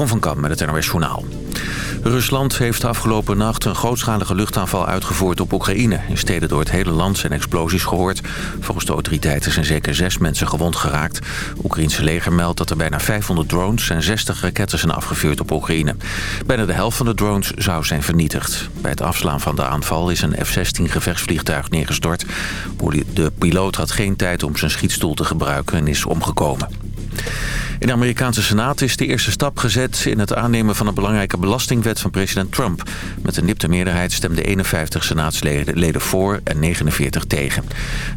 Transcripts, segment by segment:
Jeroen van Kam met het NOS Journaal. Rusland heeft afgelopen nacht een grootschalige luchtaanval uitgevoerd op Oekraïne. In steden door het hele land zijn explosies gehoord. Volgens de autoriteiten zijn zeker zes mensen gewond geraakt. Oekraïense leger meldt dat er bijna 500 drones en 60 raketten zijn afgevuurd op Oekraïne. Bijna de helft van de drones zou zijn vernietigd. Bij het afslaan van de aanval is een F-16 gevechtsvliegtuig neergestort. De piloot had geen tijd om zijn schietstoel te gebruiken en is omgekomen. In de Amerikaanse Senaat is de eerste stap gezet in het aannemen van een belangrijke belastingwet van president Trump. Met een nipte meerderheid stemden 51 senaatsleden voor en 49 tegen.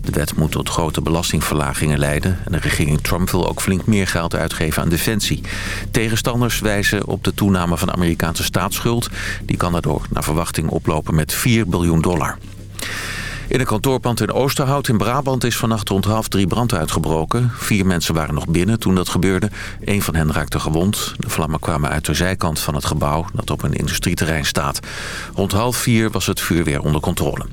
De wet moet tot grote belastingverlagingen leiden en de regering Trump wil ook flink meer geld uitgeven aan defensie. Tegenstanders wijzen op de toename van de Amerikaanse staatsschuld. Die kan daardoor naar verwachting oplopen met 4 biljoen dollar. In een kantoorpand in Oosterhout in Brabant is vannacht rond half drie brand uitgebroken. Vier mensen waren nog binnen toen dat gebeurde. Een van hen raakte gewond. De vlammen kwamen uit de zijkant van het gebouw dat op een industrieterrein staat. Rond half vier was het vuur weer onder controle.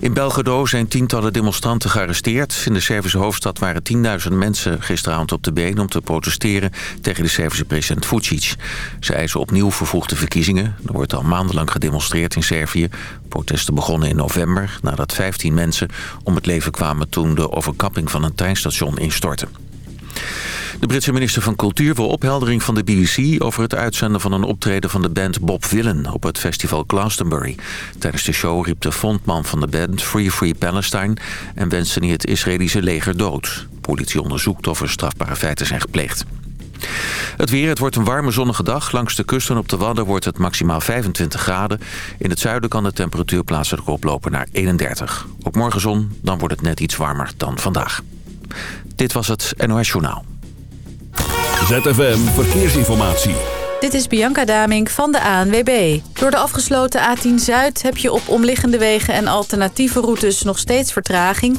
In Belgrado zijn tientallen demonstranten gearresteerd. In de Servische hoofdstad waren 10.000 mensen gisteravond op de been... om te protesteren tegen de Servische president Vucic. Ze eisen opnieuw vervoegde verkiezingen. Er wordt al maandenlang gedemonstreerd in Servië. Protesten begonnen in november nadat 15 mensen om het leven kwamen... toen de overkapping van een treinstation instortte. De Britse minister van Cultuur wil opheldering van de BBC... over het uitzenden van een optreden van de band Bob Villen... op het festival Glastonbury. Tijdens de show riep de frontman van de band Free Free Palestine... en wenste hij het Israëlische leger dood. politie onderzoekt of er strafbare feiten zijn gepleegd. Het weer, het wordt een warme zonnige dag. Langs de kust en op de Wadden wordt het maximaal 25 graden. In het zuiden kan de temperatuur plaatselijk oplopen naar 31. Ook morgen zon, dan wordt het net iets warmer dan vandaag. Dit was het NOS Journaal. ZFM Verkeersinformatie. Dit is Bianca Damink van de ANWB. Door de afgesloten A10 Zuid heb je op omliggende wegen en alternatieve routes nog steeds vertraging.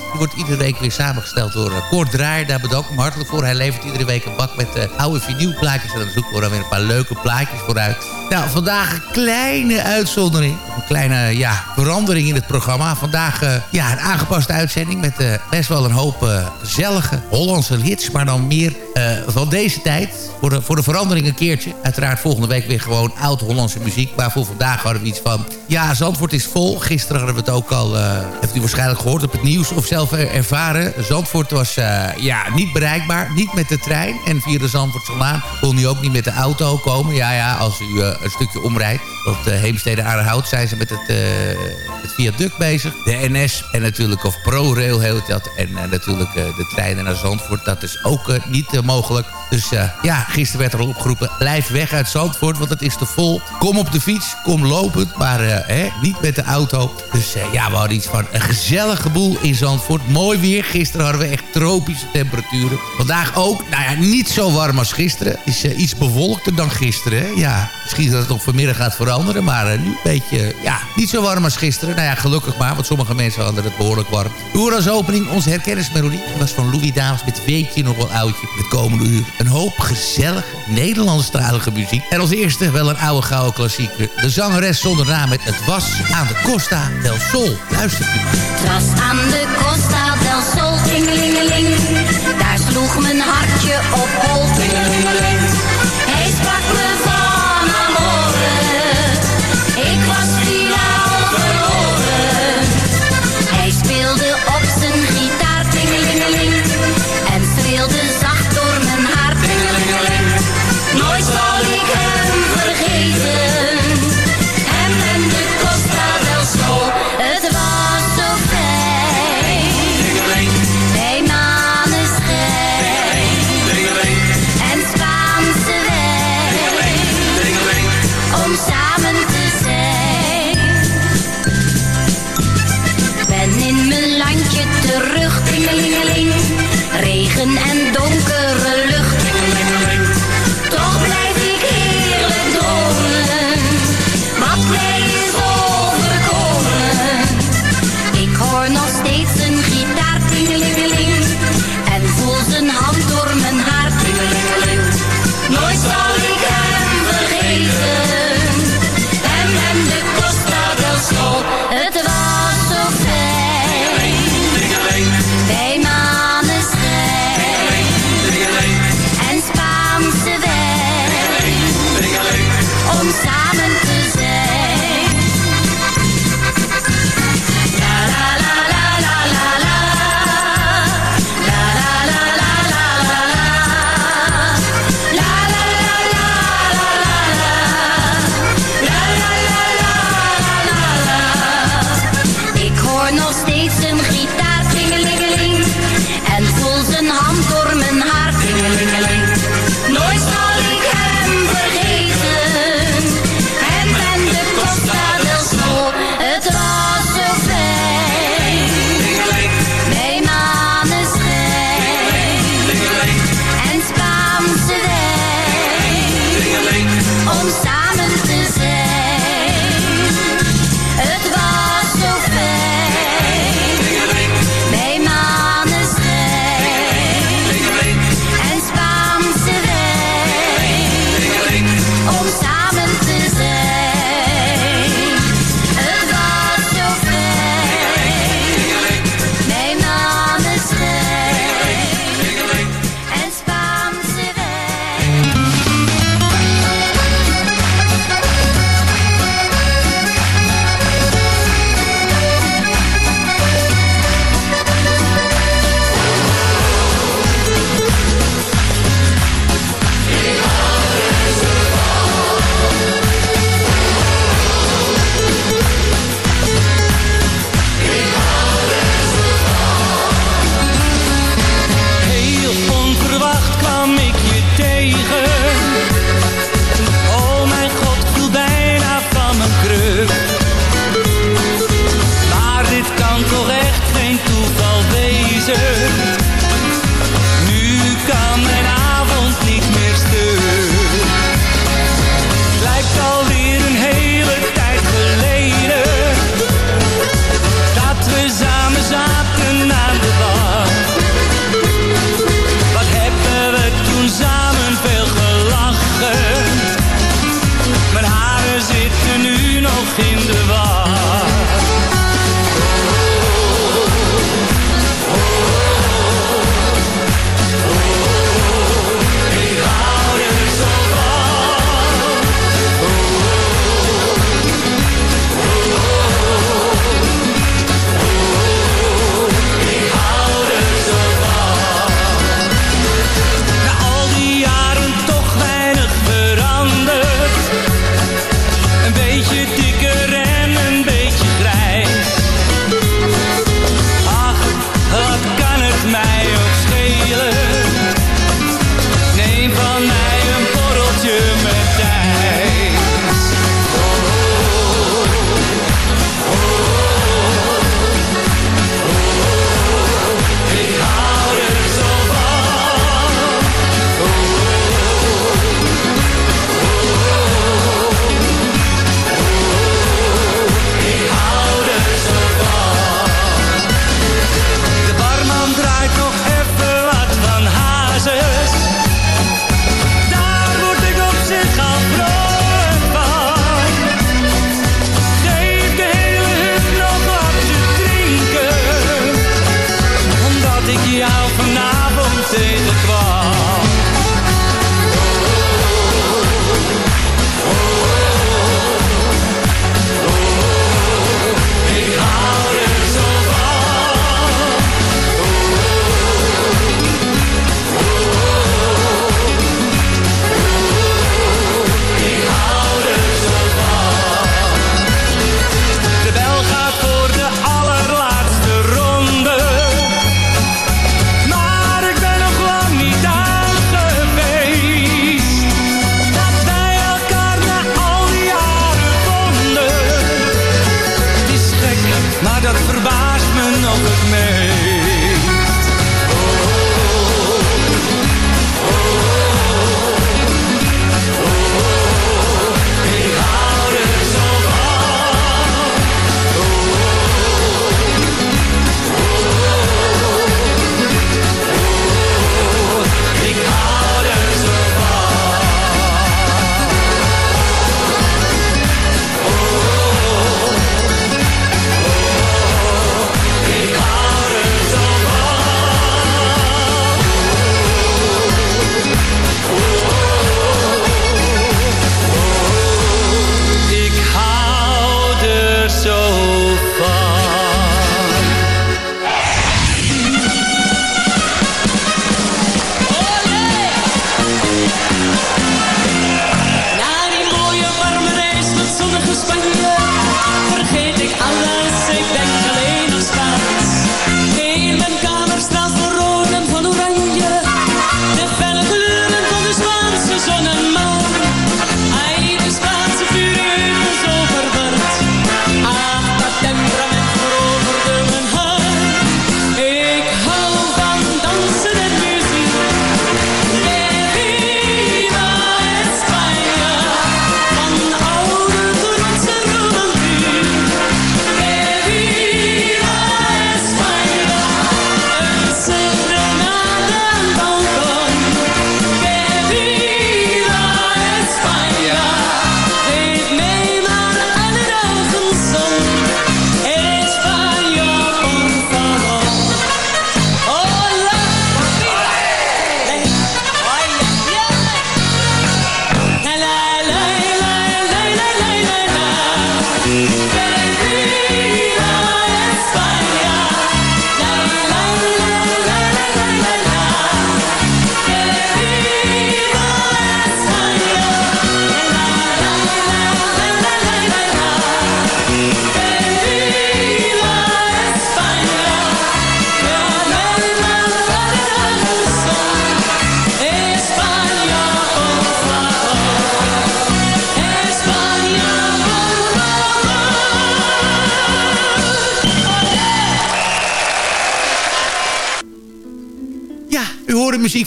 wordt iedere week weer samengesteld door Kort Draaier. Daar bedank ik hem hartelijk voor. Hij levert iedere week een bak met uh, oude vinylplaatjes. En dan zoeken we dan weer een paar leuke plaatjes vooruit. Nou, vandaag een kleine uitzondering. Een kleine ja, verandering in het programma. Vandaag uh, ja, een aangepaste uitzending met best wel een hoop uh, gezellige Hollandse hits. Maar dan meer van deze tijd. Voor de, voor de verandering een keertje. Uiteraard volgende week weer gewoon oud-Hollandse muziek. Maar voor vandaag hadden we iets van... Ja, Zandvoort is vol. Gisteren hadden we het ook al... heeft u waarschijnlijk gehoord op het nieuws of zelf ervaren. Zandvoort was ja, niet bereikbaar. Niet met de trein. En via de Zandvoortselaan kon u ook niet met de auto komen. Ja, ja, als u een stukje omrijdt. Op de Heemstede Aardehout zijn ze met het, uh, het viaduct bezig. De NS en natuurlijk of ProRail heet dat. En uh, natuurlijk uh, de treinen naar Zandvoort. Dat is ook niet mogelijk. Dus ja, gisteren werd er al opgeroepen. Blijf weg uit Zandvoort, want het is te vol. Kom op de fiets, kom lopend. Maar hè, niet met de auto. Dus ja, we hadden iets van een gezellige boel in Zandvoort. Mooi weer. Gisteren hadden we echt tropische temperaturen. Vandaag ook. Nou ja, niet zo warm als gisteren. Is iets bewolkter dan gisteren. Hè? Ja, misschien dat het nog vanmiddag gaat veranderen. Maar nu een beetje, ja, niet zo warm als gisteren. Nou ja, gelukkig maar, want sommige mensen hadden het behoorlijk warm. Uur als opening, onze herkennismelodie was van Louis Dames met Weet je nog wel oudje. Het komende uur een hoop gezellige Nederlandstalige muziek. En als eerste wel een oude gouden klassieker. De zangeres zonder naam met Het was aan de Costa del Sol. Luistert u maar. Het was aan de Costa del Sol, tingelingeling. Daar sloeg mijn hartje op hol. and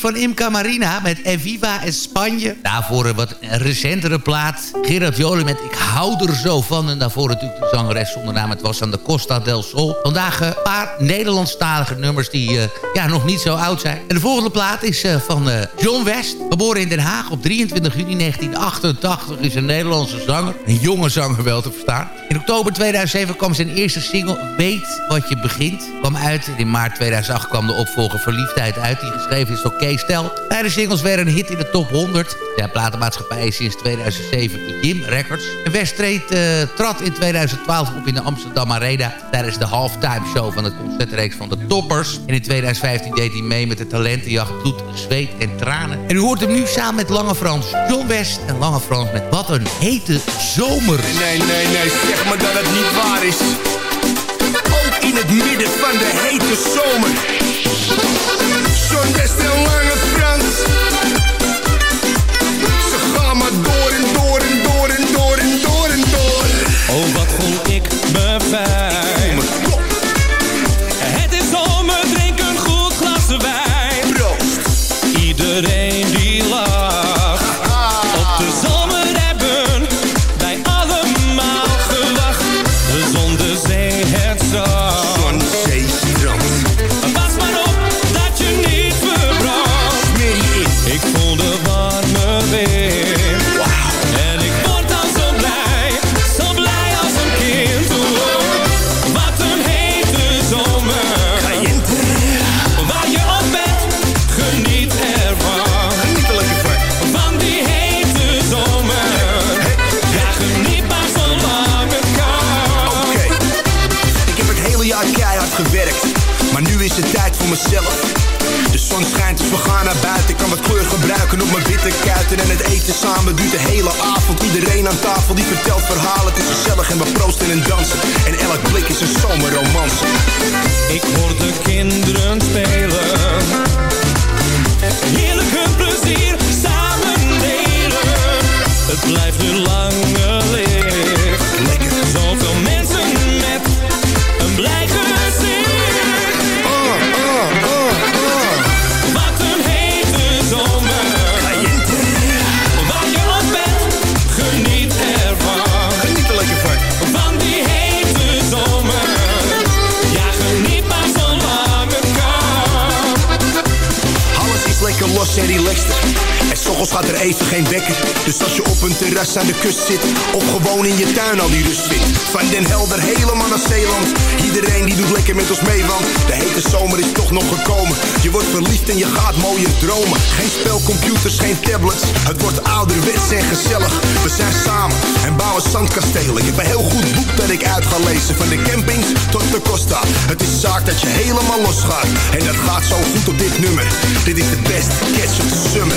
van Imca Marina met Eviva en Spanje. Daarvoor een wat recentere plaat. Gerard Jolie met Ik hou er zo van. En daarvoor natuurlijk de zangeres zonder naam. Het was aan de Costa del Sol. Vandaag een paar Nederlandstalige nummers die uh, ja, nog niet zo oud zijn. En de volgende plaat is uh, van uh, John West. Geboren in Den Haag op 23 juni 1988. Is een Nederlandse zanger. Een jonge zanger wel te verstaan. In oktober 2007 kwam zijn eerste single Weet wat je begint. Kwam uit. In maart 2008 kwam de opvolger Verliefdheid uit. Die geschreven is door Kees Stel. Beide singles werden een hit in de top 100. De platenmaatschappij is sinds 2007 Jim Records. En West treedt, uh, trad in 2012 op in de Amsterdam Arena... tijdens de halftime show van het concertreeks van de Toppers. En in 2015 deed hij mee met de talentenjacht Bloed, Zweet en Tranen. En u hoort hem nu samen met Lange Frans, John West en Lange Frans... met Wat een hete zomer. Nee, nee, nee, zeg maar dat het niet waar is. Ook in het midden van de hete zomer. John West en Lange Frans. Die doet lekker met ons mee, want de hete zomer is toch nog gekomen. Je wordt verliefd en je gaat mooie dromen. Geen spelcomputers, geen tablets. Het wordt ouderwets en gezellig. We zijn samen en bouwen zandkastelen. Ik heb een heel goed boek dat ik uit ga lezen. Van de campings tot de Costa. Het is zaak dat je helemaal losgaat. En dat gaat zo goed op dit nummer. Dit is de best catch of the summer.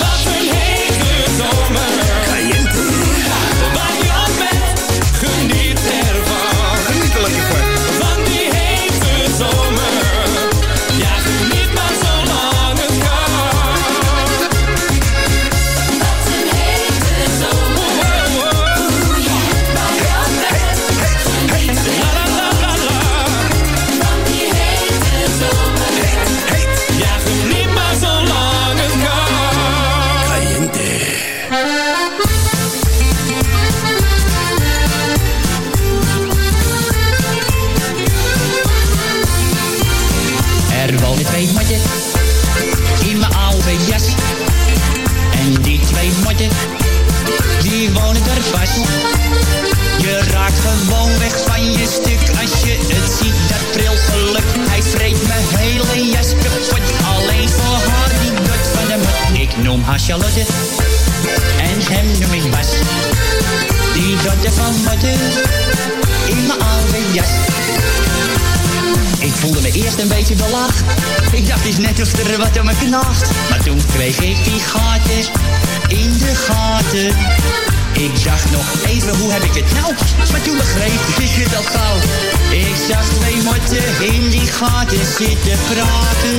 Wat een hete zomer. Caliente. Noem haar Charlotte en hem noem ik Bas. Die dotte van motten in mijn oude jas. Ik voelde me eerst een beetje belacht. Ik dacht eens net of er wat aan me knaagt. Maar toen kreeg ik die gaten in de gaten. Ik dacht nog even, hoe heb ik het nou? Maar toen begreep ik het al gauw. Ik zag twee motten in die gaten zitten praten.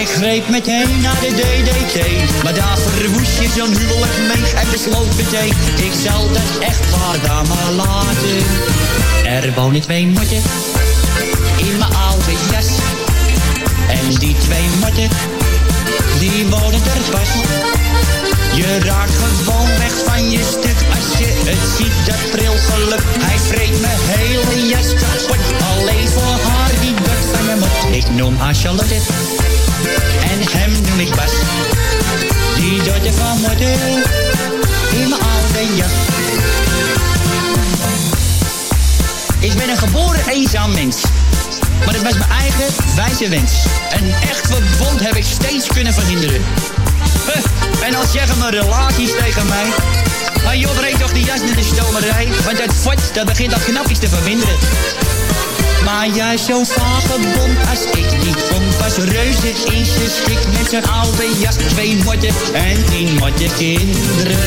Ik greep meteen naar de DDT. Maar daar verwoest je zo'n huwelijk mee. En besloot meteen, ik zal dat echt waar daar maar laten. Er wonen twee motten in mijn oude jas. En die twee motten, die wonen er pas. Je raakt gewoon weg van je stuk als je het ziet, dat pril geluk. Hij vreet me hele jas kapot, alleen voor haar die dat van me moet. Ik noem haar Charlotte, en hem noem ik Bas. Die doet er van moeder, in mijn oude jas. Ik ben een geboren eenzaam mens. Maar het was mijn eigen wijze wens. Een echt verbond heb ik steeds kunnen verhinderen. En als zeggen mijn relaties tegen mij... Ah joh, breek toch die jas in de stomerij. Want het fort, dat begint al knapjes te verminderen. Maar juist zo'n vagebond als ik niet vond... was reuze in zijn schik met zijn oude jas. Twee motten en tien motten kinderen.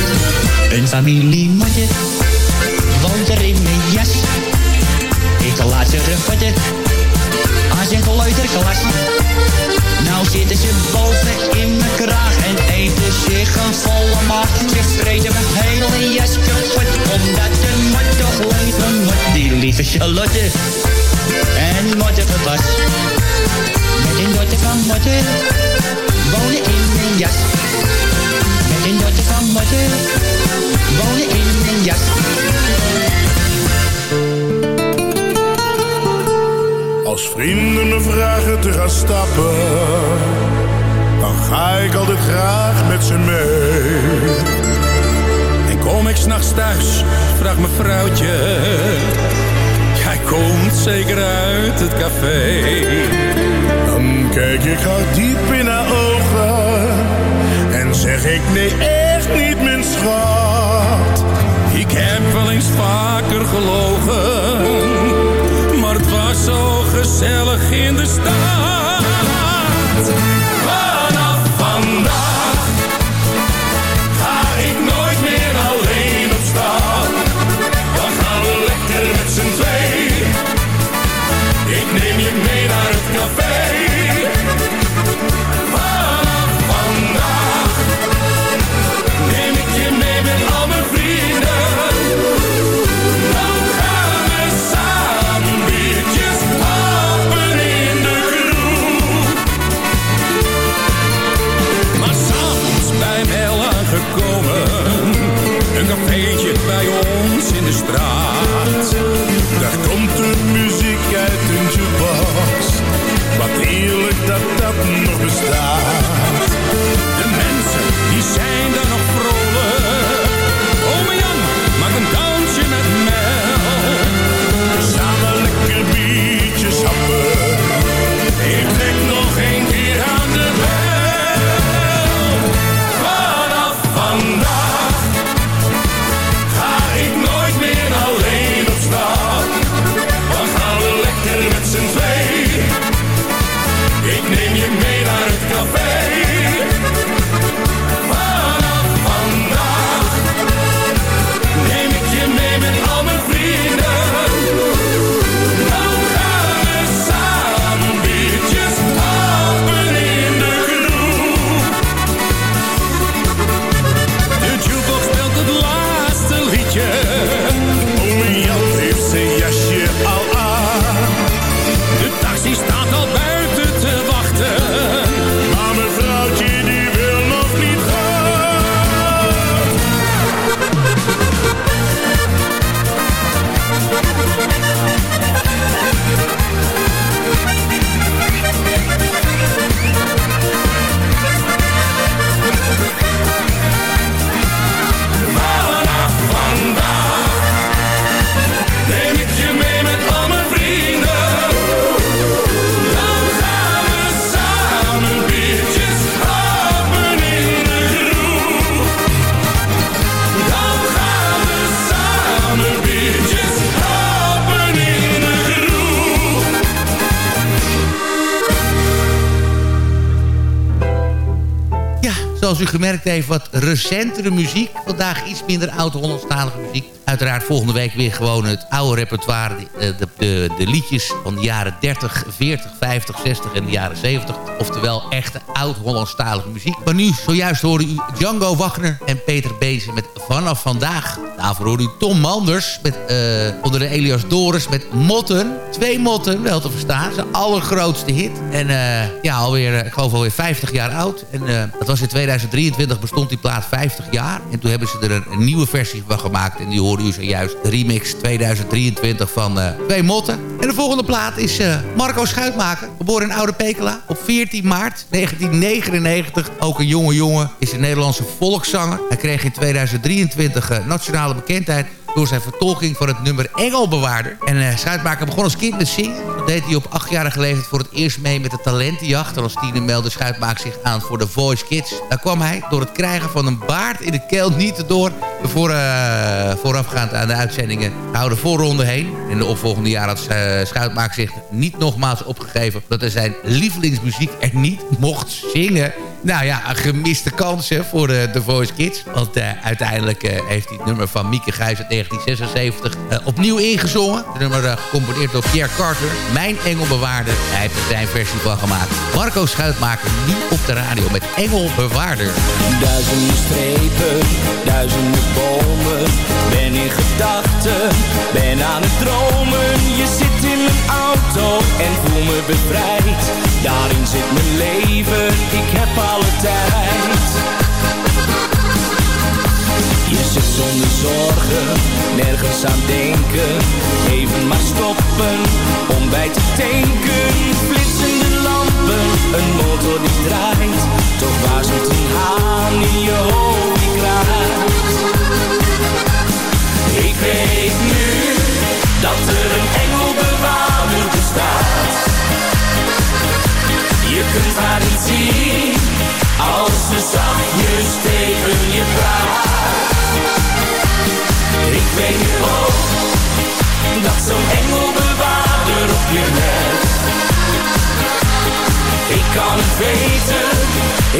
Een familiemotten woont er in mijn jas. Ik laat ze refotten als een kleuterklas. Nou zitten ze boven in mijn kraag en eten zich een volle maag. Ze vreten mijn hele jas kapot, omdat de mot toch leven moet. Die lieve Charlotte en mottige Bas. Met een dotter van motten, wonen in mijn jas. Met een dotter van motten, wonen in mijn jas. Als vrienden me vragen te gaan stappen, dan ga ik altijd graag met ze mee. En kom ik s'nachts thuis, vraagt mijn vrouwtje. Jij komt zeker uit het café. Zo Gemerkt heeft, wat recentere muziek. Vandaag iets minder oud-Hollandstalige muziek. Uiteraard volgende week weer gewoon het oude repertoire. De, de, de, de liedjes van de jaren 30, 40, 50, 60 en de jaren 70. Oftewel echte oud-Hollandstalige muziek. Maar nu, zojuist hoorde u Django Wagner en Peter Bezen met Vanaf Vandaag. Daarvoor hoorde u Tom Manders met, eh, onder de Elias Doris met Motten. Twee Motten, wel te verstaan. Zijn allergrootste hit. En eh, ja, alweer, eh, ik geloof alweer 50 jaar oud. En dat was in 2023, bestond die plaat 50 jaar. En toen hebben ze er een, nieuwe versie van gemaakt. En die hoorde u zojuist. Remix 2023 van Twee Motten. En de volgende plaat is Marco Schuitmaker. Geboren in Oude Pekela op 14 maart 1999. Ook een jonge jongen. Is een Nederlandse volkszanger. Hij kreeg in 2023 nationale bekendheid door zijn vertolking van het nummer Engelbewaarder. En uh, Schuitmaker begon als kind met zingen. Deed hij op achtjarige leeftijd voor het eerst mee met de talentenjacht. En als tiener meldde Schuitmaker zich aan voor de Voice Kids. Daar kwam hij door het krijgen van een baard in de keel niet door. Voor, uh, voorafgaand aan de uitzendingen houden voorronde heen. In de opvolgende jaren had uh, zich niet nogmaals opgegeven... dat hij zijn lievelingsmuziek er niet mocht zingen... Nou ja, een gemiste kans hè, voor de, de Voice Kids. Want uh, uiteindelijk uh, heeft hij het nummer van Mieke Gijs uit 1976 uh, opnieuw ingezongen. Het nummer gecomponeerd door Pierre Carter. Mijn Engelbewaarder. Hij heeft er zijn versie van gemaakt. Marco Schuitmaker nu op de radio met Engelbewaarder. Duizenden strepen, duizenden bomen. Ben in gedachten, ben aan het dromen. Je zit in mijn auto en voel me bevrijd. Daarin zit mijn leven, ik heb alle tijd. Je zit zonder zorgen, nergens aan denken. Even maar stoppen, om bij te tanken. Flitsende lampen, een motor die draait. Toch waar zit een haan in je hoofd. Ik weet nu, dat er een engelbewaarder bestaat. Je kunt haar niet zien, als ze zachtjes tegen je praat. Ik weet nu ook, dat zo'n engelbewaarder op je let. Ik kan het weten,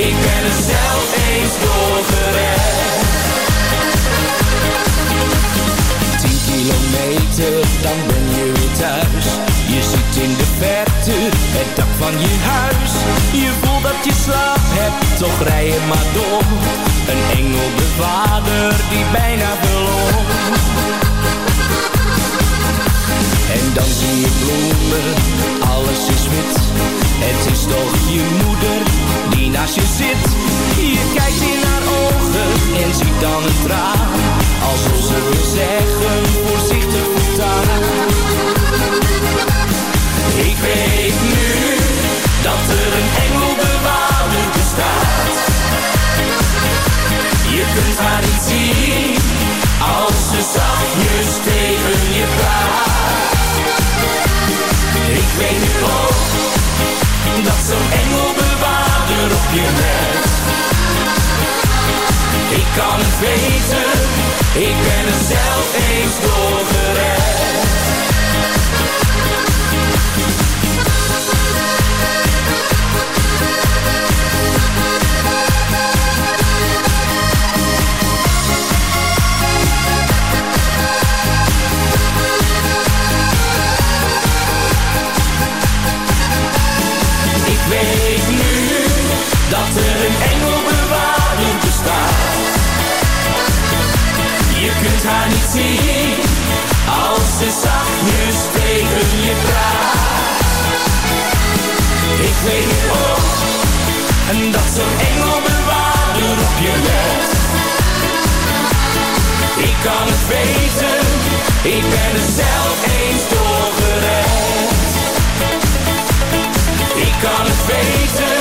ik ben er zelf eens door. Tien kilometer, dan ben je weer thuis. Je ziet in de verte het dak van je huis. Dat je slaap hebt, toch rij je maar door. Een engelbewaarder die bijna verloor. En dan zie je bloemen, alles is wit. Het is toch je moeder die naast je zit. Je kijkt in haar ogen en ziet dan een traan. Alsof ze wil zeggen, zachtjes tegen je praat. Ik weet nu ook dat zo'n engelbewaarder op je let. Ik kan het weten, ik ben er zelf eens door dat er een engelbewaarder bestaat. Je kunt haar niet zien als ze zachtjes tegen je praat. Ik weet nu ook en dat zo'n engelbewaarder op je let. Ik kan het weten, ik ben er zelf eens door gered. Ik kan het weten,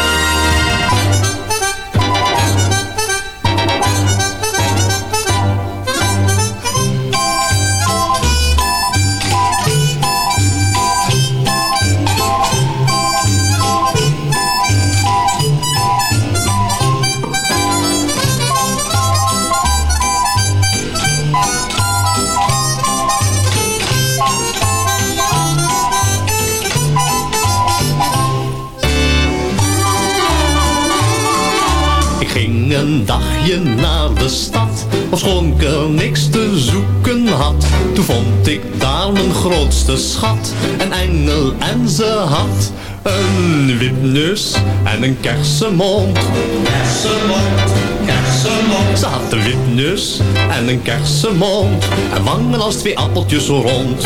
De stad, ofschoon ik er niks te zoeken had. Toen vond ik daar mijn grootste schat, een engel en ze had een wipneus en een kersenmond. Kersenmond, kersenmond. Ze had een wipneus en een kersenmond en wangen als twee appeltjes rond.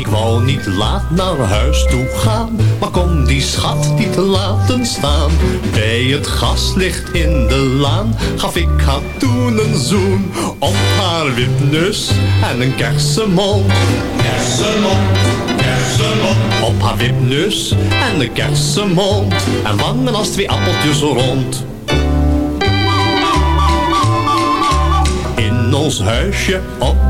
Ik wou niet laat naar huis toe gaan, maar kon die schat niet laten staan. Bij het gaslicht in de laan gaf ik haar toen een zoen op haar wipneus en een kersenmond. Kersenmond, kersenmond. Op haar wipneus en een kersenmond en wangen als twee appeltjes rond. In ons huisje op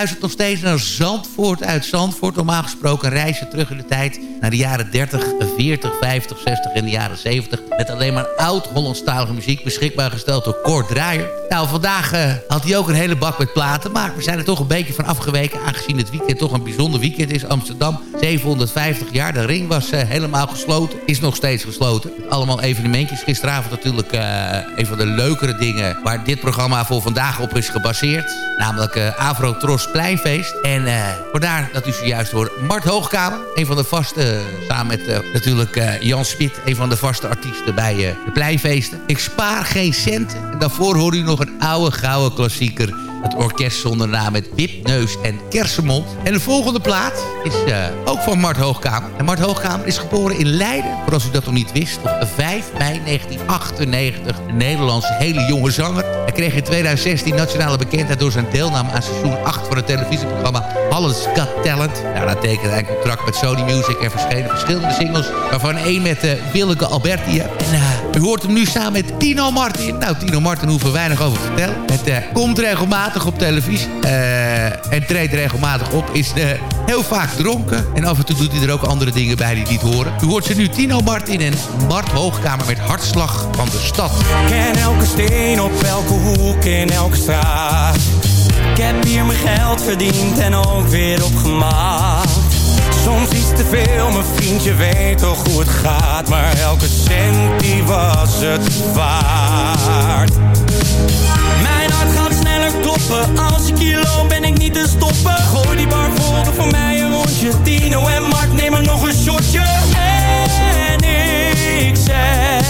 Ja, u nog steeds naar Zandvoort uit Zandvoort. Normaal gesproken reizen terug in de tijd naar de jaren 30, 40, 50, 60 en de jaren 70. Met alleen maar oud-Hollandstalige muziek beschikbaar gesteld door Kort Draaier. Nou, vandaag eh, had hij ook een hele bak met platen. Maar we zijn er toch een beetje van afgeweken. Aangezien het weekend toch een bijzonder weekend is. Amsterdam, 750 jaar. De ring was eh, helemaal gesloten. Is nog steeds gesloten. Allemaal evenementjes. Gisteravond natuurlijk eh, een van de leukere dingen... waar dit programma voor vandaag op is gebaseerd. Namelijk Afro Tros En eh vandaar dat u zojuist hoort Mart Hoogkamer. Een van de vaste, eh, samen met eh, natuurlijk Jan Smit... een van de vaste artiesten bij de Pleinfeesten. Ik spaar geen centen. En daarvoor hoor u nog een oude gouden klassieker... Het orkest zonder naam met Wipneus en Kersenmond. En de volgende plaat is ook van Mart Hoogkamer. En Mart Hoogkamer is geboren in Leiden. Voor als u dat nog niet wist. Op 5 mei 1998. Een Nederlandse hele jonge zanger. Hij kreeg in 2016 nationale bekendheid door zijn deelname aan seizoen 8 van het televisieprogramma Alles Got Talent. Nou, dat tekende hij een contract met Sony Music en verschenen verschillende singles. Waarvan één met uh, Willeke Alberti. En uh, u hoort hem nu samen met Tino Martin. Nou, Tino Martin hoeven we weinig over te vertellen. Het uh, komt regelmatig op televisie. En treedt regelmatig op. Is heel vaak dronken. En af en toe doet hij er ook andere dingen bij die niet horen. U hoort ze nu Tino Martin en Mart Hoogkamer met Hartslag van de Stad. Ken elke steen op elke hoek in elke straat. Ik heb hier mijn geld verdiend en ook weer opgemaakt. Soms iets te veel, mijn vriendje weet toch hoe het gaat. Maar elke cent die was het waard. Mijn hart gaat sneller kloppen, als ik hier loop ben ik niet te stoppen. Gooi die bar vol, voor mij een rondje. Tino en Mark nemen nog een shotje. En ik zeg,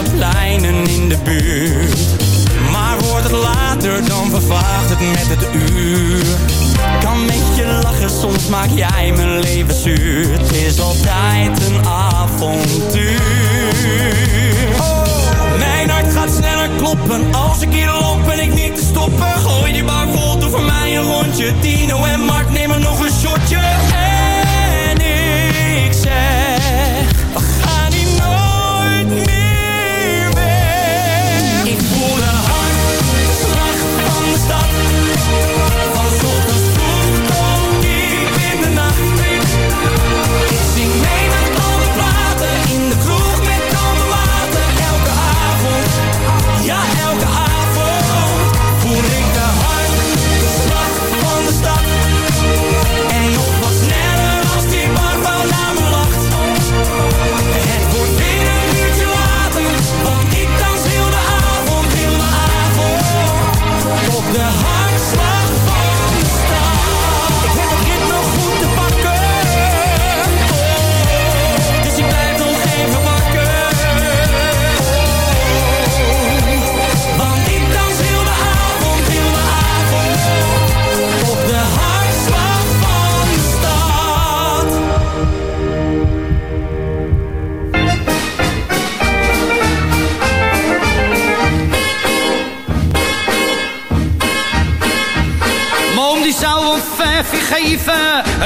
alle in de buurt. Maar wordt het later, dan vervaagt het met het uur. Kan met je lachen, soms maak jij mijn leven zuur. Het is altijd een avontuur. Oh, mijn hart gaat sneller kloppen. Als ik hier loop, ben ik niet te stoppen. Gooi die bar vol, doe voor mij een rondje. Tino en Mark nemen nog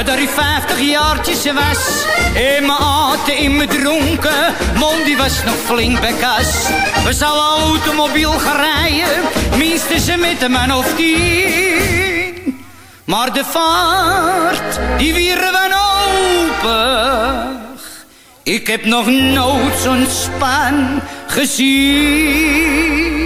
dat hij 50 jaartjes was. In mijn aten, in mijn dronken, man die was nog flink bij kas. We zouden automobiel gaan rijden, minstens met een man of tien. Maar de vaart, die wieren we open. Ik heb nog nooit zo'n span gezien.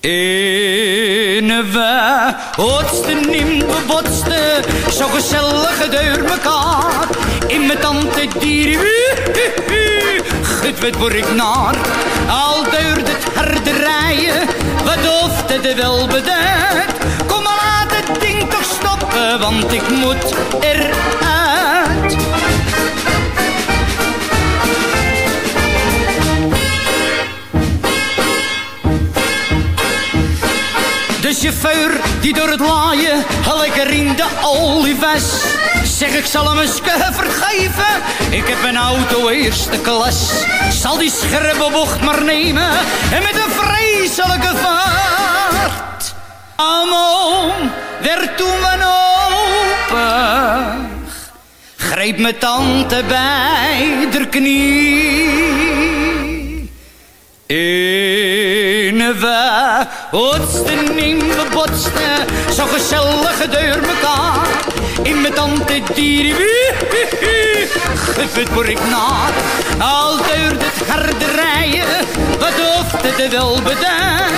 In we hotsten in we botsten, zo gezellig door mekaar. In mijn tante dier, gut wat word ik naar. Al duurde het harde rijden, wat hoefde de wel beduid. Kom maar laat het ding toch stoppen, want ik moet eruit. De chauffeur die door het laaien lekker in de olie was. Zeg ik zal hem eens vergeven. Ik heb een auto eerste klas. Zal die scherpe bocht maar nemen. En met een vreselijke vaart. Amon werd toen mijn open. Greep mijn tante bij de knie. We hotsten in we botsten, zo gezellig door mekaar. In mijn tante dier, gut word ik naar. Al duurde het harde rijden, wat hoeft het wel beduid.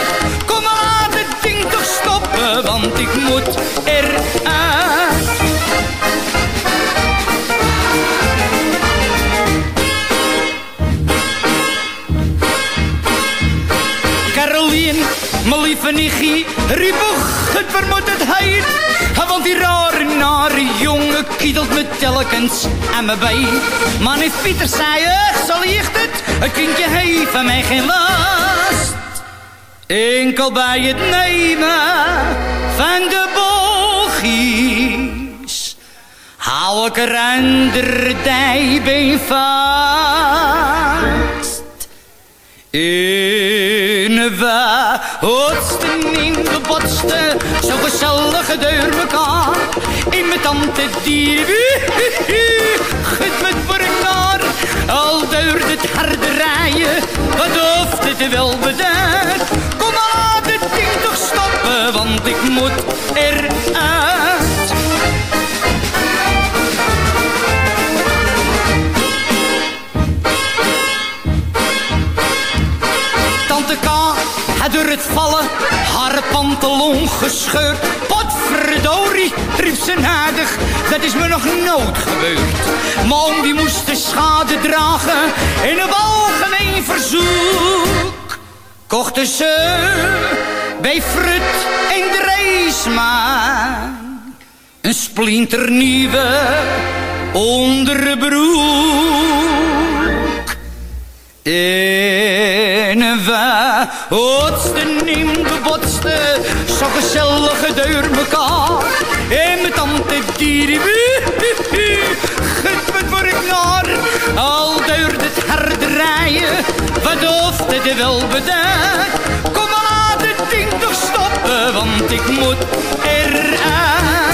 Kom maar laat het ding toch stoppen, want ik moet eruit. Caroline, mijn lieve nichtje, het waar moet het heen? Want die rare, nare jongen kiedelt me telkens aan mijn been. Maar niet Pieter zei, zal licht het, het kindje heeft mij geen last. Enkel bij het nemen van de boogjes, hou ik er ander dijbeen vast. We hotsten in de botsten, zo gezellig door mekaar. In mijn tante dier, gut met voor naar. Al duurde het harde rijden, wat hoeft het wel beduid. Kom laat het ding toch stoppen, want ik moet eruit. Tante K had door het vallen haar pantalon gescheurd. Potverdorie, riep ze nadig, dat is me nog nooit gebeurd. Maar oom die moest de schade dragen in een algemeen verzoek. Kochten ze bij Frut en Dreesma een splinternieuwe onderbroek. En we hotsten in de botsten, zo gezellig door mekaar. En met tante dier, gut met voor ik naar. Al duurde het harde rijden, wat hoeft het wel. Kom maar laat het ding toch stoppen, want ik moet eruit.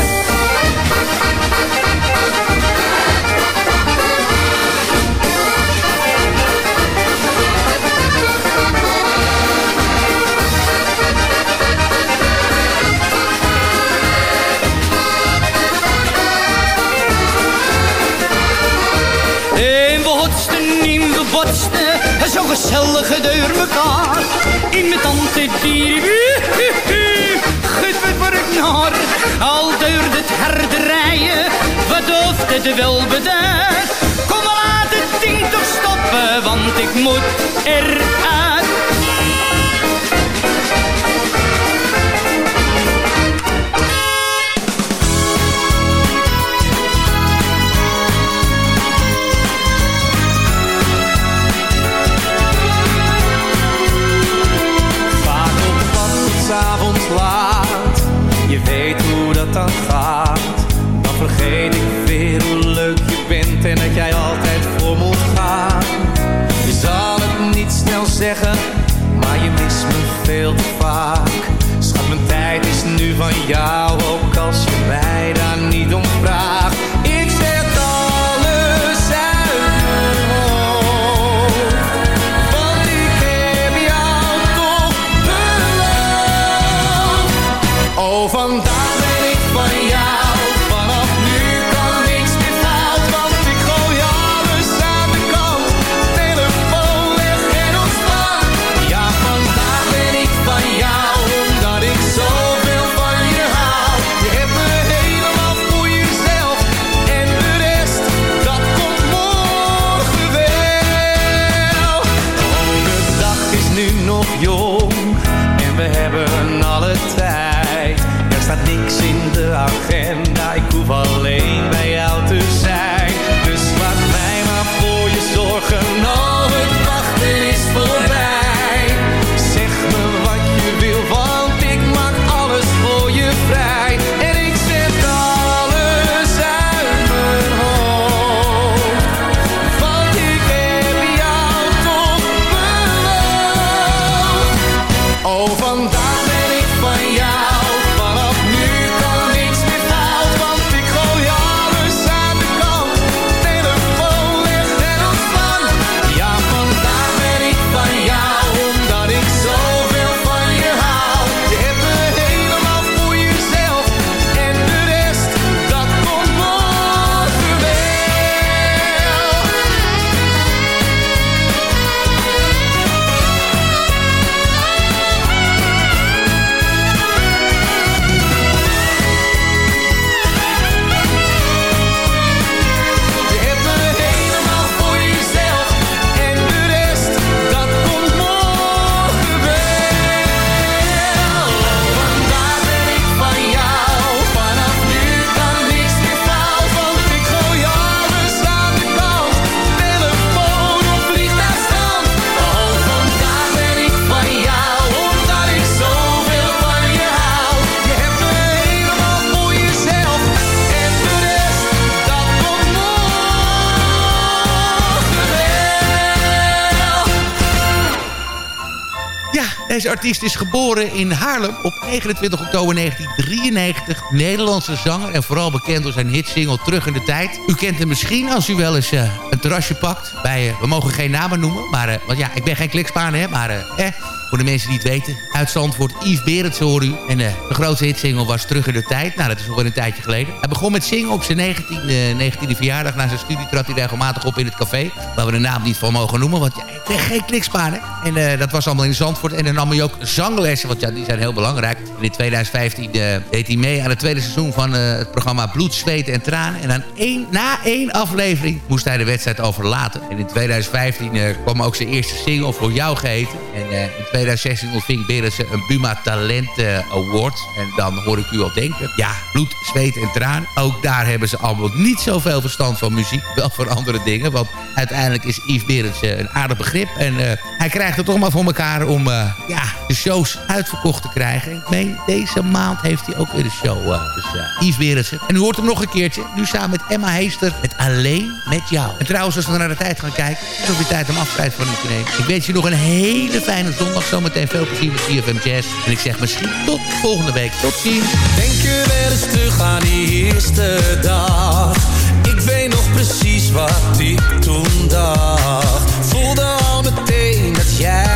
Zo gezellig door mekaar. In mijn tante dier, wat word ik naar. Al duurde het harde rijden, wat hoeft het wel beduid. Kom maar laat het ding toch stoppen, want ik moet eruit. Dan vergeet ik weer hoe leuk je bent en dat jij altijd voor moet gaan. Je zal het niet snel zeggen, maar je mist me veel te vaak. Schat, mijn tijd is nu van jou, artiest is geboren in Haarlem op 29 oktober 1993. Nederlandse zanger en vooral bekend door zijn hitsingle Terug in de Tijd. U kent hem misschien als u wel eens uh, een terrasje pakt. Bij, uh, we mogen geen namen noemen, maar uh, want ja, ik ben geen klikspaan, hè. Maar eh, voor de mensen die het weten. Uit Zandvoort, Yves Berends u. En uh, de grootste hitsingle was Terug in de Tijd. Nou, dat is alweer een tijdje geleden. Hij begon met zingen op zijn 19e, 19e verjaardag. Na zijn studie trad hij regelmatig op in het café. Waar we de naam niet van mogen noemen. Want ja, ik ben geen klikspaan. En uh, dat was allemaal in Zandvoort. En dan nam hij ook zanglessen. Want ja, die zijn heel belangrijk. En in 2015 uh, deed hij mee aan het tweede seizoen van het programma Bloed, Zweet en Tranen. En één, na één aflevering moest hij de wedstrijd overlaten. En in 2015 kwam ook zijn eerste single voor jou geheten. En in 2016 ontving Berendsen een Buma Talent Award. En dan hoor ik u al denken, ja, bloed, zweet en traan. Ook daar hebben ze allemaal niet zoveel verstand van muziek. Wel voor andere dingen, want uiteindelijk is Yves Berendsen een aardig begrip. En uh, hij krijgt het toch maar voor elkaar om uh, ja, de shows uitverkocht te krijgen. Ik meen, deze maand heeft hij ook weer een show. Uh, dus Yves Berendsen. En u hoort hem nog een keertje. Nu samen met Emma Heester. Het Alleen met jou. En trouwens, als we naar de tijd gaan kijken, is het weer tijd om afscheid van u te nemen. Ik wens je nog een hele fijne zondag. Zometeen veel plezier met CFM Jazz. En ik zeg misschien tot volgende week. Tot ziens. Denk je weer eens terug aan die eerste dag. Ik weet nog precies wat ik toen dacht. Voelde al meteen dat jij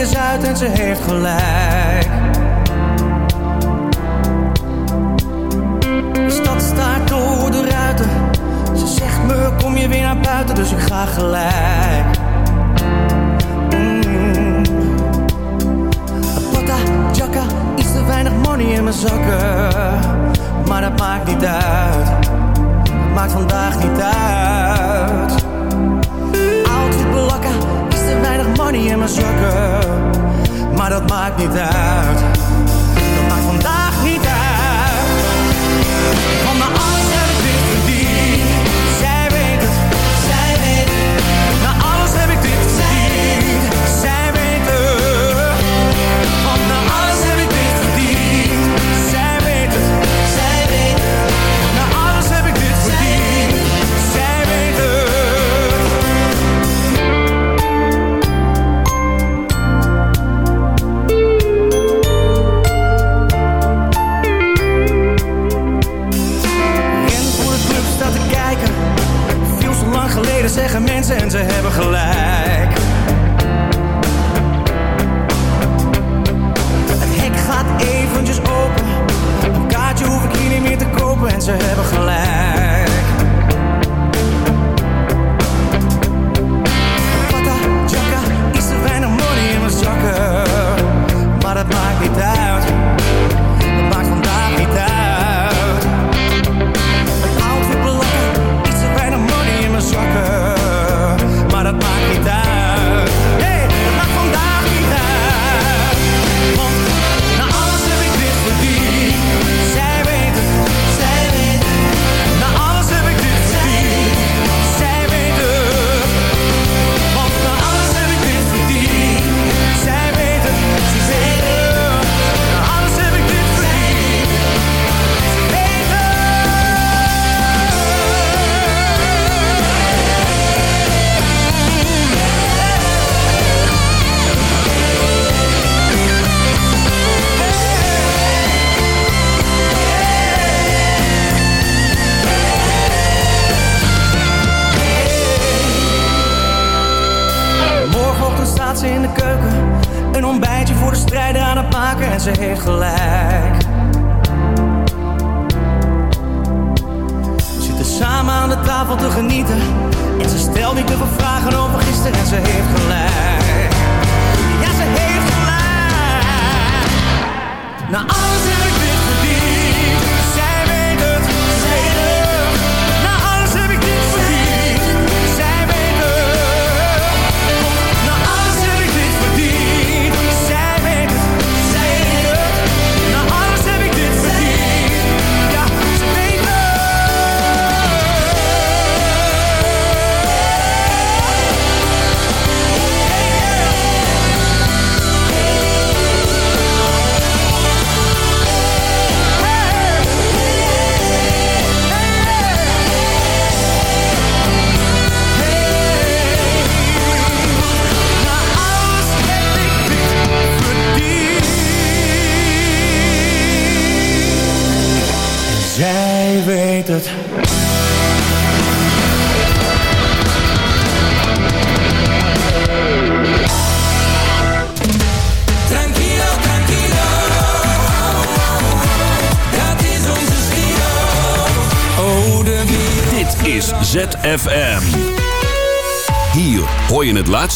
is uit en ze heeft gelijk. De stad staat door de ruiten. Ze zegt me, kom je weer naar buiten, dus ik ga gelijk. Mm. Pata, is iets te weinig money in mijn zakken. Maar dat maakt niet uit, maakt vandaag niet uit. me maar dat maakt niet uit. Dat maakt vandaag niet uit. en ze hebben gelijk. Het hek gaat eventjes open. Een kaartje hoef ik hier niet meer te kopen en ze hebben gelijk.